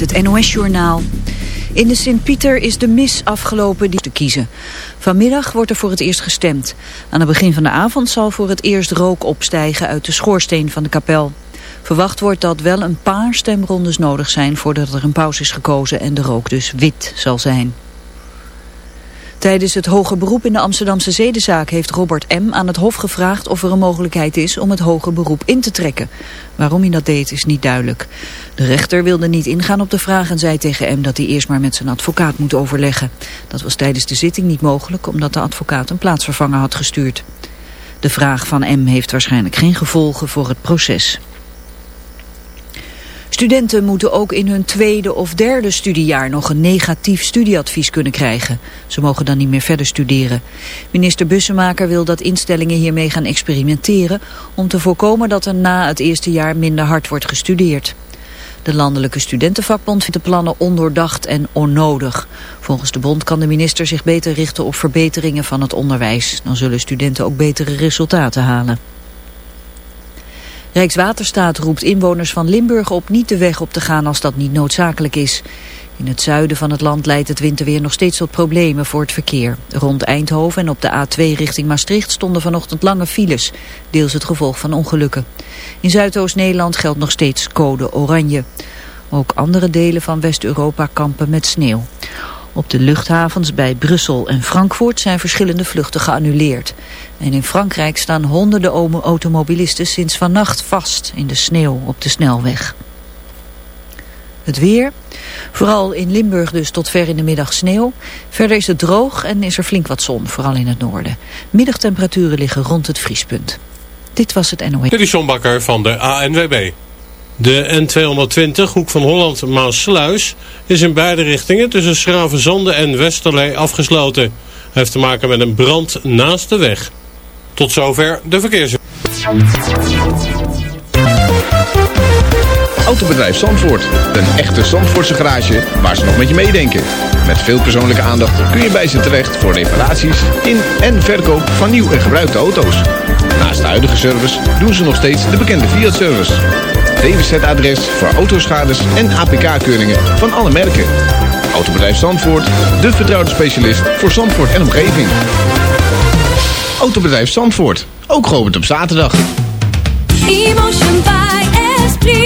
Het NOS-journaal. In de Sint-Pieter is de mis afgelopen die te kiezen. Vanmiddag wordt er voor het eerst gestemd. Aan het begin van de avond zal voor het eerst rook opstijgen uit de schoorsteen van de kapel. Verwacht wordt dat wel een paar stemrondes nodig zijn voordat er een pauze is gekozen en de rook dus wit zal zijn. Tijdens het hoge beroep in de Amsterdamse zedenzaak heeft Robert M. aan het Hof gevraagd of er een mogelijkheid is om het hoge beroep in te trekken. Waarom hij dat deed is niet duidelijk. De rechter wilde niet ingaan op de vraag en zei tegen M. dat hij eerst maar met zijn advocaat moet overleggen. Dat was tijdens de zitting niet mogelijk omdat de advocaat een plaatsvervanger had gestuurd. De vraag van M. heeft waarschijnlijk geen gevolgen voor het proces. Studenten moeten ook in hun tweede of derde studiejaar nog een negatief studieadvies kunnen krijgen. Ze mogen dan niet meer verder studeren. Minister Bussemaker wil dat instellingen hiermee gaan experimenteren om te voorkomen dat er na het eerste jaar minder hard wordt gestudeerd. De Landelijke Studentenvakbond vindt de plannen ondoordacht en onnodig. Volgens de bond kan de minister zich beter richten op verbeteringen van het onderwijs. Dan zullen studenten ook betere resultaten halen. Rijkswaterstaat roept inwoners van Limburg op niet de weg op te gaan als dat niet noodzakelijk is. In het zuiden van het land leidt het winterweer nog steeds tot problemen voor het verkeer. Rond Eindhoven en op de A2 richting Maastricht stonden vanochtend lange files, deels het gevolg van ongelukken. In Zuidoost-Nederland geldt nog steeds code oranje. Ook andere delen van West-Europa kampen met sneeuw. Op de luchthavens bij Brussel en Frankfurt zijn verschillende vluchten geannuleerd. En in Frankrijk staan honderden automobilisten sinds vannacht vast in de sneeuw op de snelweg. Het weer, vooral in Limburg dus tot ver in de middag sneeuw. Verder is het droog en is er flink wat zon, vooral in het noorden. Middagtemperaturen liggen rond het vriespunt. Dit was het NOE. Dit is van de ANWB. De N220, hoek van Holland-Maasluis, is in beide richtingen tussen Schravenzande en Westerlee afgesloten. heeft te maken met een brand naast de weg. Tot zover de verkeers. Autobedrijf Zandvoort. Een echte Zandvoortse garage waar ze nog met je meedenken. Met veel persoonlijke aandacht kun je bij ze terecht voor reparaties in en verkoop van nieuw en gebruikte auto's. Naast de huidige service doen ze nog steeds de bekende Fiat-service. DWZ-adres voor autoschades en APK-keuringen van alle merken. Autobedrijf Zandvoort, de vertrouwde specialist voor Zandvoort en omgeving. Autobedrijf Zandvoort, ook geopend op zaterdag. Emotion by Esprit,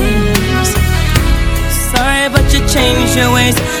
change your ways.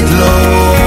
night long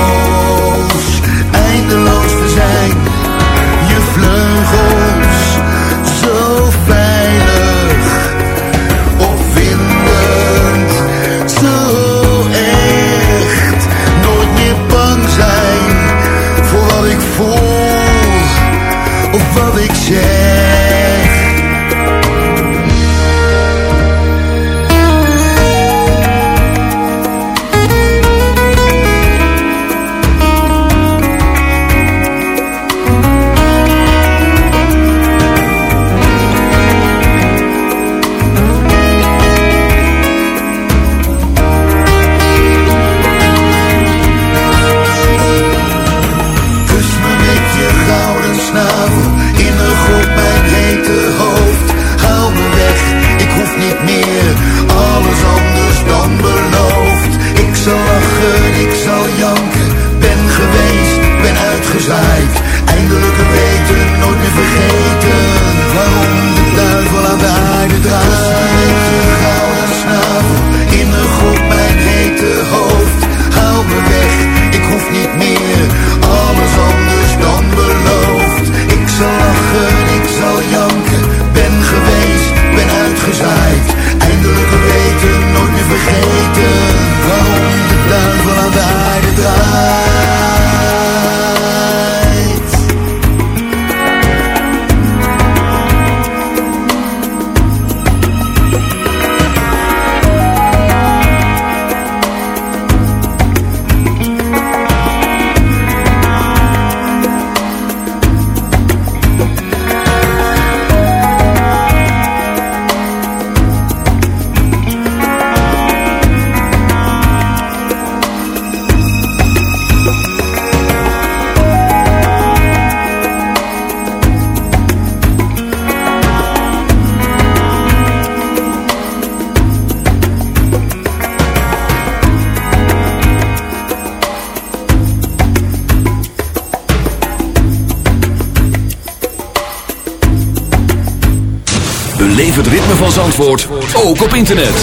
internet.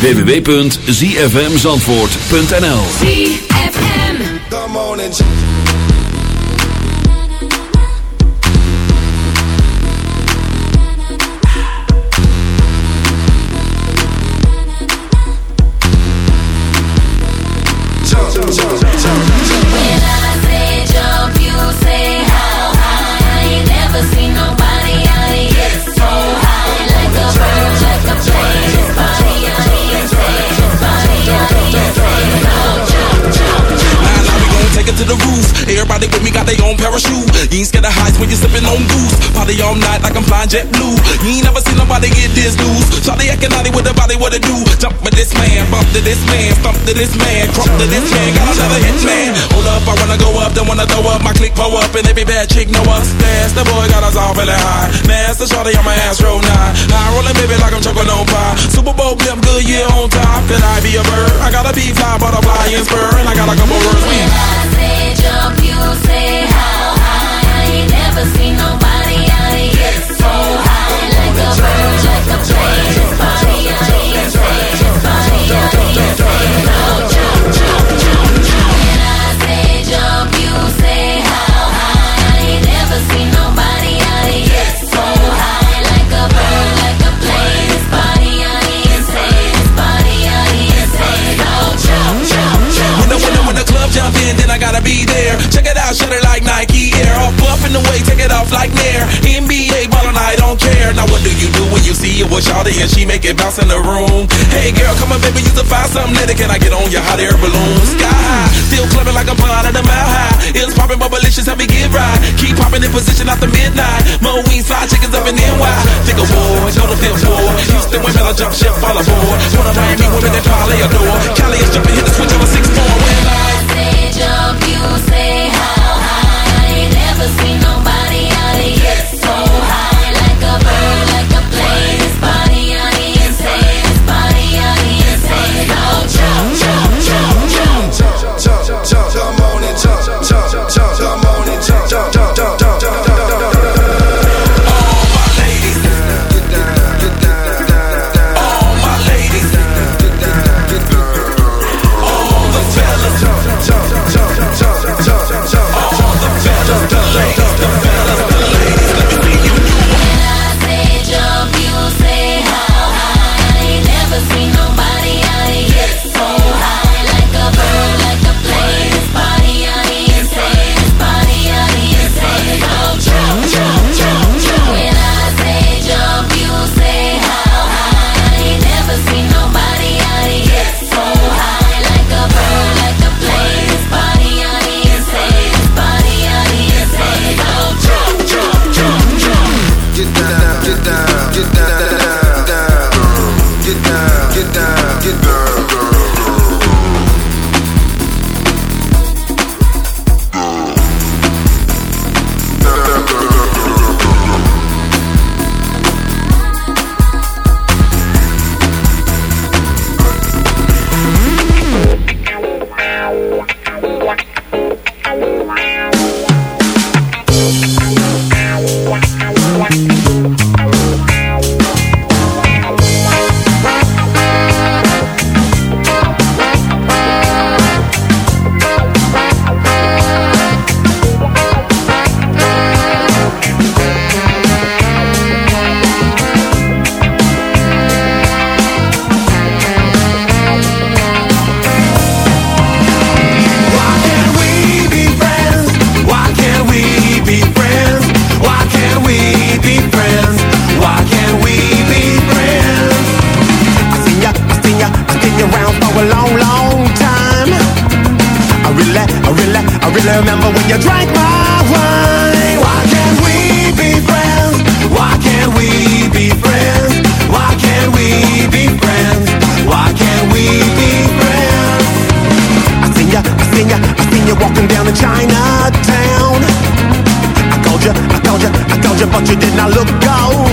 www.zfmzandvoort.nl ZFM. Come on Everybody with me got their own parachute. You ain't scared of heights when you sippin' on goose. Party all night like I'm flying jet blue. You ain't never seen nobody get this loose. Shawty acting naughty with the body, what it do? Jump with this man, bump to this man, stump to this man, crump to this man. Got another hit man. Hold up, I wanna go up, then wanna throw up. My click pull up, and every bad chick know us. That's the boy got us all feeling high. Master Shawty on my ass roll nine. High rolling baby like I'm choking on pie. Super Bowl blimp, Goodyear on top. Could I be a bird? I gotta be fly, butterfly, and spur, and I got a couple words. When I say jump, you like a bird, like a plane, body, I ain't Be there. Check it out, shut it like Nike Air. Off buff in the way, take it off like Nair. NBA ballin', I don't care. Now what do you do when you see it with Shawty and she make it bounce in the room? Hey girl, come on baby, you can find something. Can I get on your hot air balloon? Sky high, still clubbing like I'm pond at a mile high. It's popping, but malicious, help me get right. Keep popping in position after midnight. Mo wings, fly chickens up in NY. Think of war, go to fifth floor. Houston women, I jump ship, fall aboard. One of Miami women that probably adore. Cali is jumping, hit the switch on a six four. When I say jump, you say how high. I ain't never seen nobody out here so high. been around for a long, long time. I really, I really, I really remember when you drank my wine. Why can't we be friends? Why can't we be friends? Why can't we be friends? Why can't we be friends? I seen ya, I seen ya, I seen ya walking down in Chinatown. I called ya, I called ya, I called ya, but you did not look out.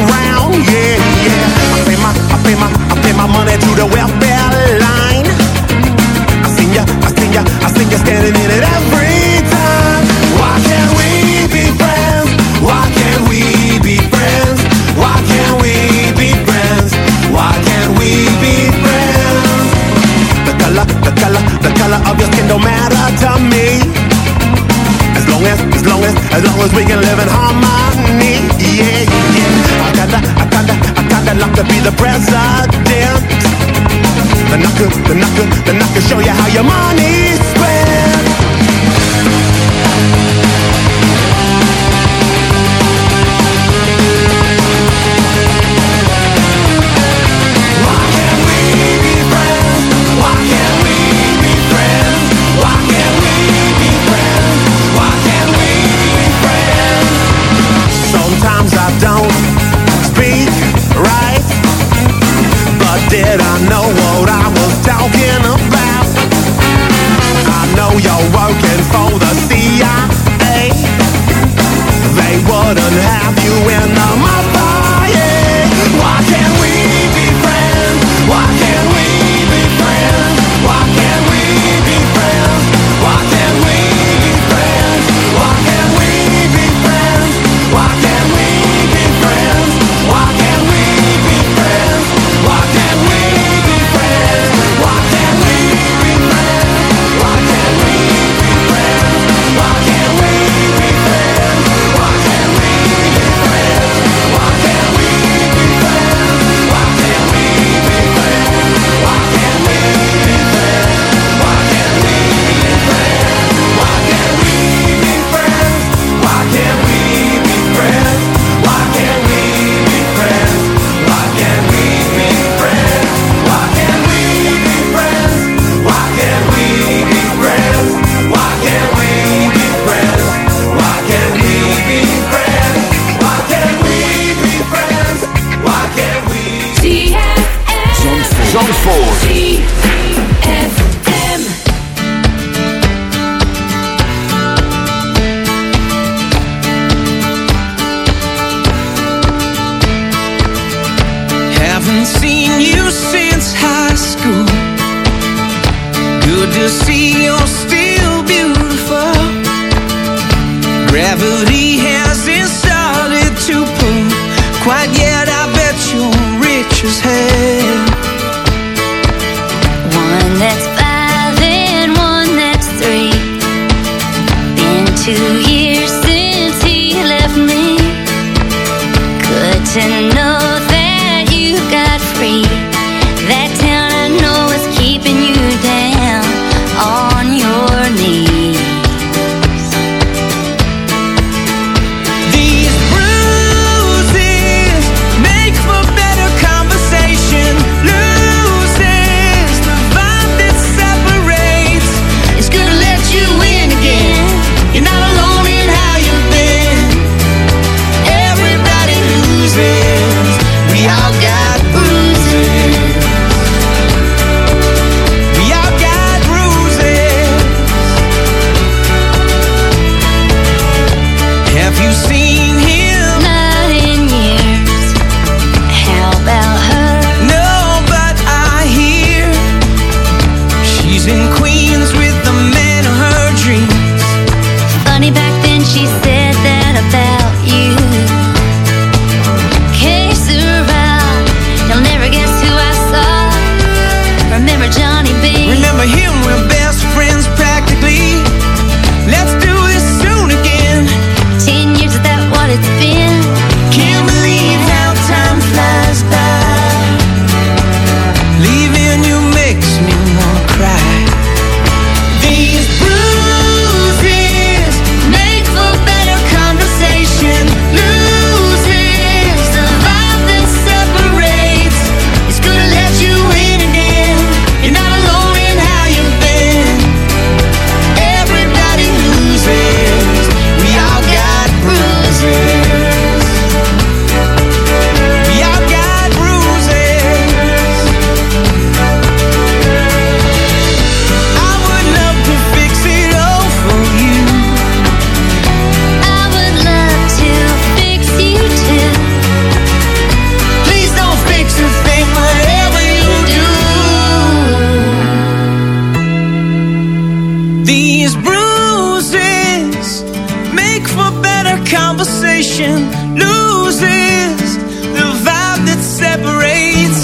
for better conversation loses the vibe that separates.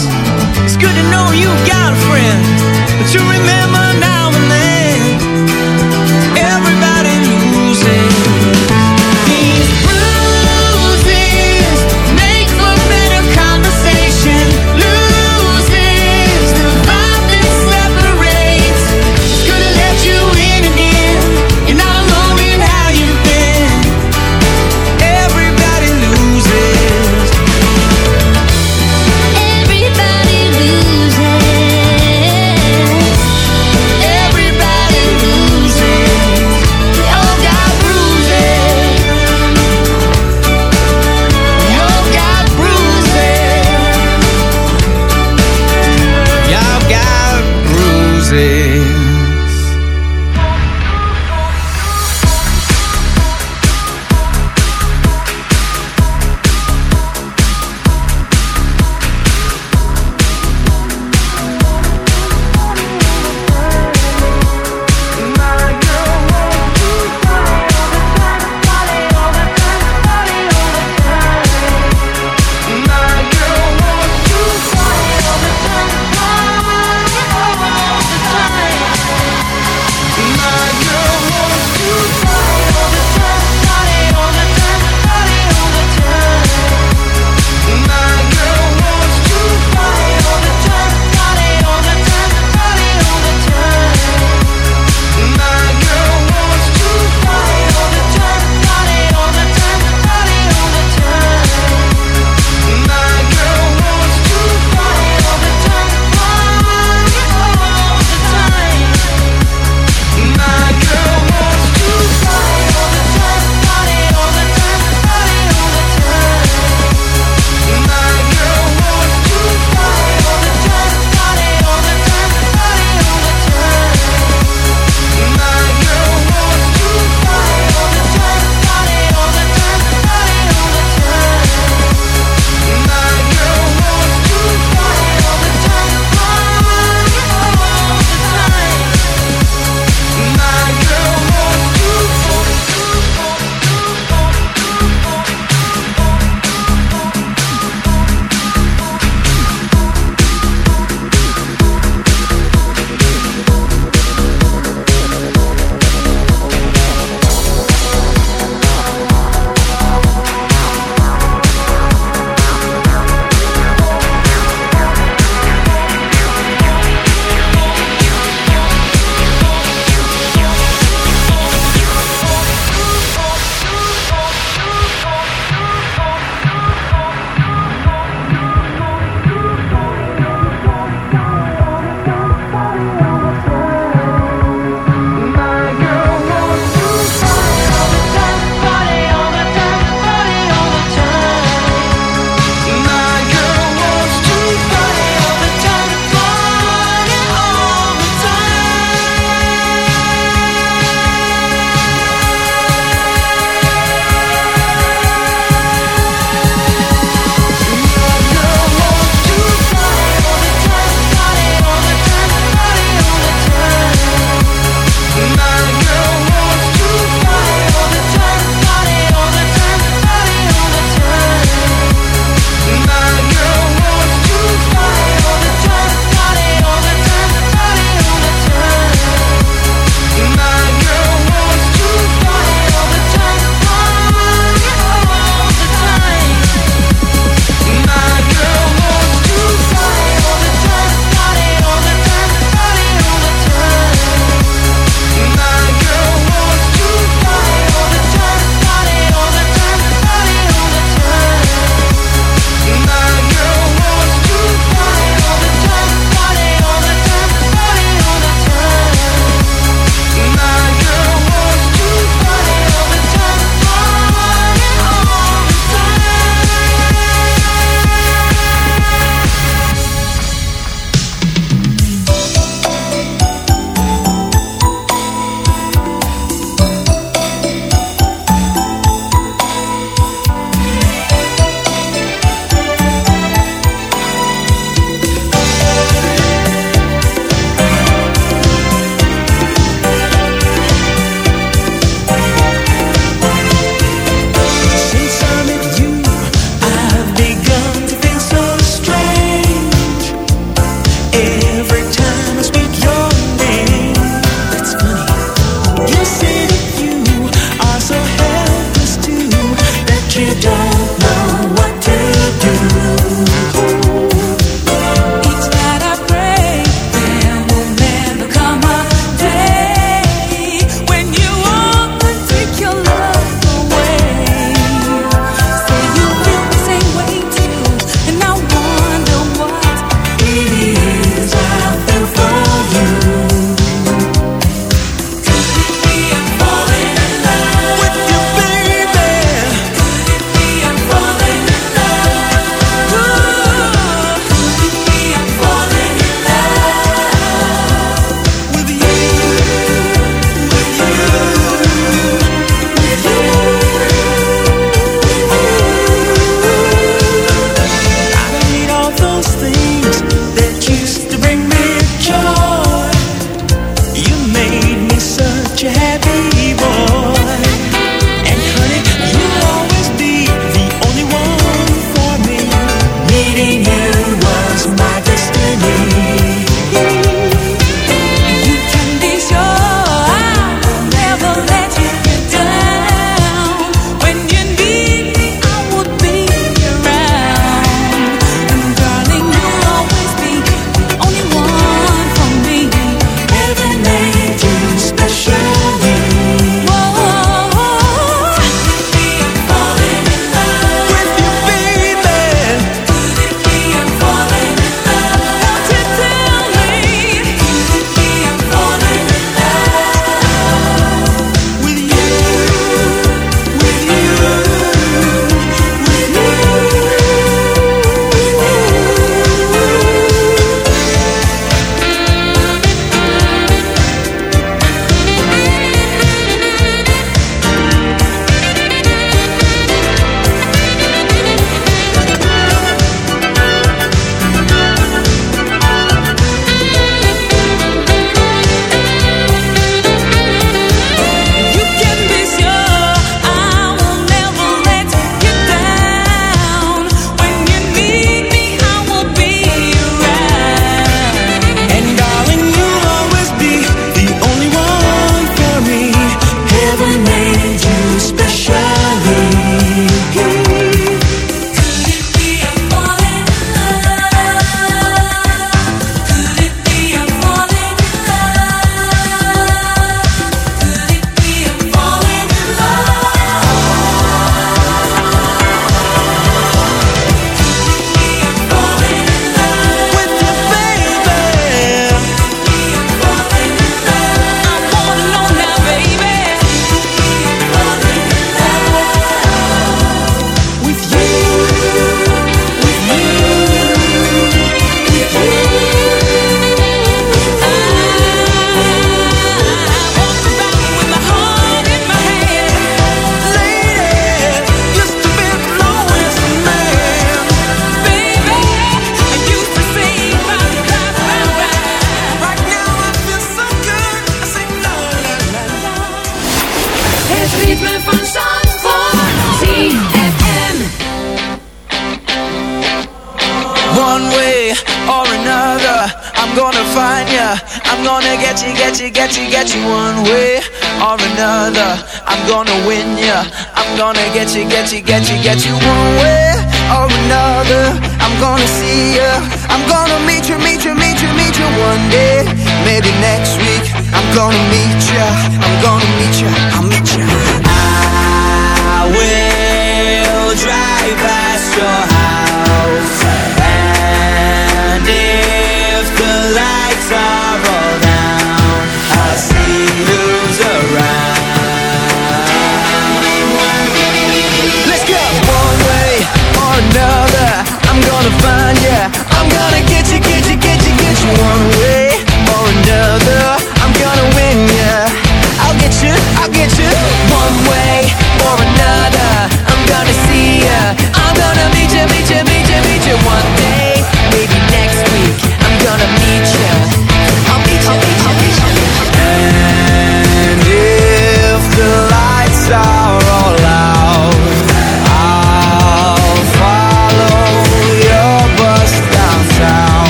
It's good to know you got a friend, but you remember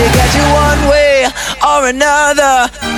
ya, get you. One way or another.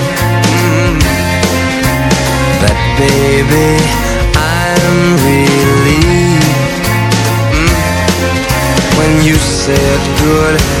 baby, I'm relieved mm, when you said goodbye.